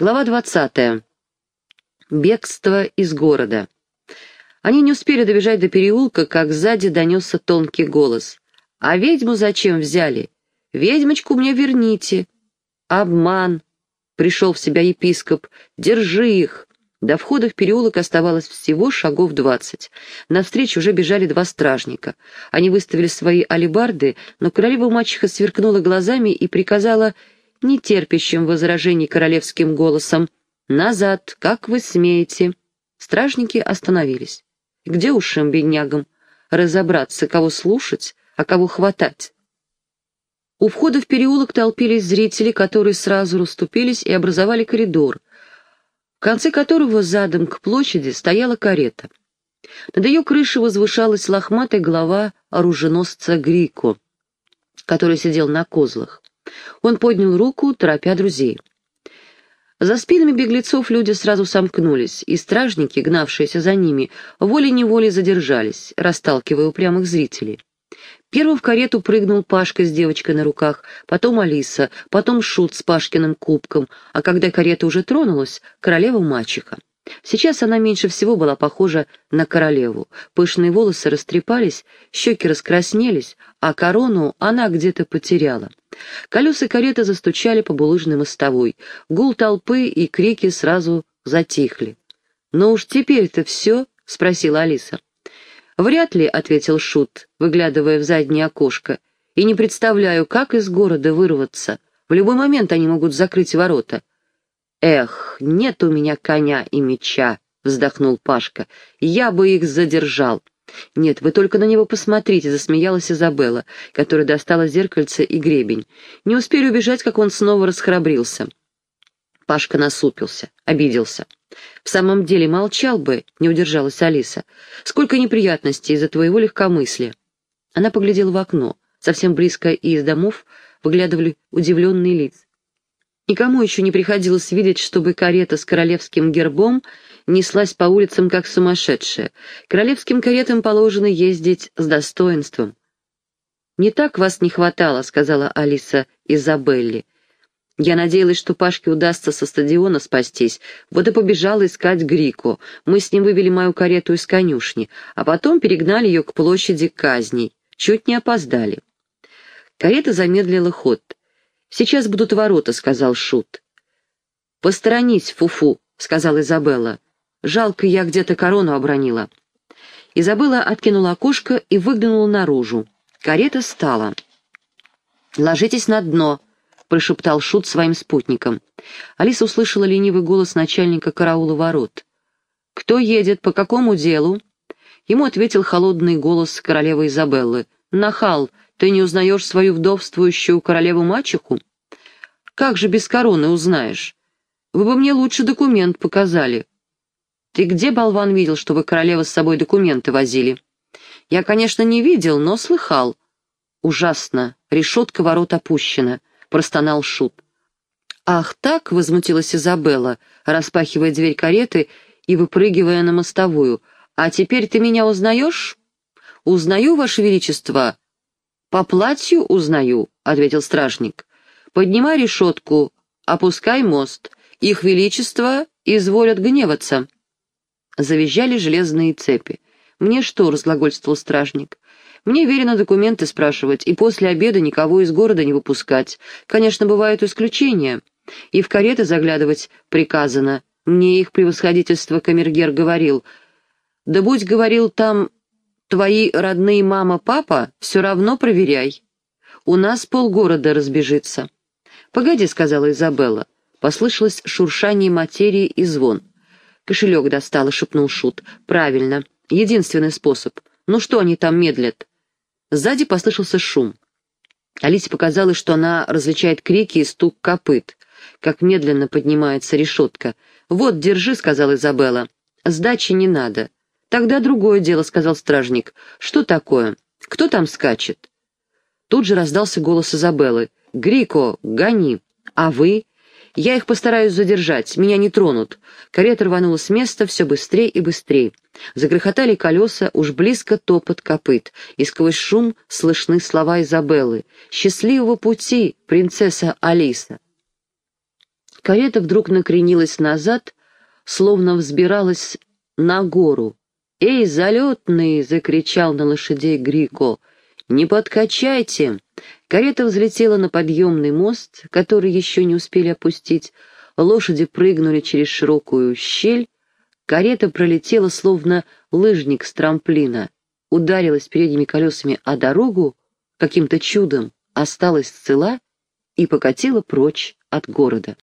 Глава двадцатая. Бегство из города. Они не успели добежать до переулка, как сзади донесся тонкий голос. «А ведьму зачем взяли? Ведьмочку мне верните!» «Обман!» — пришел в себя епископ. «Держи их!» До входа в переулок оставалось всего шагов двадцать. Навстречу уже бежали два стражника. Они выставили свои алебарды, но королева мачеха сверкнула глазами и приказала нетерпящим возражений королевским голосом «Назад, как вы смеете!» Стражники остановились. Где уж им, беднягам, разобраться, кого слушать, а кого хватать? У входа в переулок толпились зрители, которые сразу расступились и образовали коридор — в конце которого задом к площади стояла карета. Над ее крышей возвышалась лохматая голова оруженосца Грико, который сидел на козлах. Он поднял руку, торопя друзей. За спинами беглецов люди сразу сомкнулись, и стражники, гнавшиеся за ними, волей-неволей задержались, расталкивая упрямых зрителей. Первым в карету прыгнул Пашка с девочкой на руках, потом Алиса, потом Шут с Пашкиным кубком, а когда карета уже тронулась, королева-мачеха. Сейчас она меньше всего была похожа на королеву. Пышные волосы растрепались, щеки раскраснелись, а корону она где-то потеряла. Колеса кареты застучали по булыжной мостовой. Гул толпы и крики сразу затихли. «Ну уж теперь-то все?» — спросила Алиса. «Вряд ли», — ответил Шут, выглядывая в заднее окошко, «и не представляю, как из города вырваться. В любой момент они могут закрыть ворота». «Эх, нет у меня коня и меча», — вздохнул Пашка, «я бы их задержал». «Нет, вы только на него посмотрите», — засмеялась Изабелла, которая достала зеркальце и гребень. Не успели убежать, как он снова расхрабрился. Пашка насупился, обиделся. «В самом деле молчал бы», — не удержалась Алиса. «Сколько неприятностей из-за твоего легкомыслия». Она поглядела в окно. Совсем близко и из домов выглядывали удивленные лица. Никому еще не приходилось видеть, чтобы карета с королевским гербом неслась по улицам как сумасшедшая. Королевским каретам положено ездить с достоинством. «Не так вас не хватало», — сказала Алиса Изабелле. Я надеялась, что Пашке удастся со стадиона спастись, вот и побежала искать Грику. Мы с ним вывели мою карету из конюшни, а потом перегнали ее к площади казней. Чуть не опоздали. Карета замедлила ход. «Сейчас будут ворота», — сказал Шут. «Посторонись, Фуфу», — сказала Изабелла. «Жалко, я где-то корону обронила». Изабелла откинула окошко и выглянула наружу. Карета стала. «Ложитесь на дно», прошептал Шут своим спутникам. Алиса услышала ленивый голос начальника караула ворот. «Кто едет? По какому делу?» Ему ответил холодный голос королевы Изабеллы. «Нахал, ты не узнаешь свою вдовствующую королеву-мачеху?» «Как же без короны узнаешь? Вы бы мне лучше документ показали». «Ты где, болван, видел, чтобы королева с собой документы возили?» «Я, конечно, не видел, но слыхал». «Ужасно. Решетка ворот опущена простонал Шут. «Ах так!» — возмутилась Изабелла, распахивая дверь кареты и выпрыгивая на мостовую. «А теперь ты меня узнаешь?» «Узнаю, Ваше Величество». «По платью узнаю», — ответил стражник. «Поднимай решетку, опускай мост. Их Величество изволят гневаться». Завизжали железные цепи. «Мне что?» — разглагольствовал стражник. Мне верено документы спрашивать, и после обеда никого из города не выпускать. Конечно, бывают исключения. И в кареты заглядывать приказано. Мне их превосходительство камергер говорил. Да будь, говорил, там твои родные мама-папа, все равно проверяй. У нас полгорода разбежится. «Погоди», — сказала Изабелла. Послышалось шуршание материи и звон. «Кошелек достала», — шепнул Шут. «Правильно. Единственный способ. Ну что они там медлят?» Сзади послышался шум. Алисе показалось, что она различает крики и стук копыт, как медленно поднимается решетка. «Вот, держи», — сказала Изабелла. «Сдачи не надо». «Тогда другое дело», — сказал стражник. «Что такое? Кто там скачет?» Тут же раздался голос Изабеллы. «Грико, гони! А вы?» «Я их постараюсь задержать, меня не тронут». Карета рванула с места все быстрее и быстрее. Загрохотали колеса, уж близко топот копыт, и сквозь шум слышны слова Изабеллы. «Счастливого пути, принцесса Алиса!» Карета вдруг накренилась назад, словно взбиралась на гору. «Эй, залетный!» — закричал на лошадей Грико. «Не подкачайте!» Карета взлетела на подъемный мост, который еще не успели опустить. Лошади прыгнули через широкую щель. Карета пролетела, словно лыжник с трамплина. Ударилась передними колесами о дорогу, каким-то чудом осталась цела и покатила прочь от города.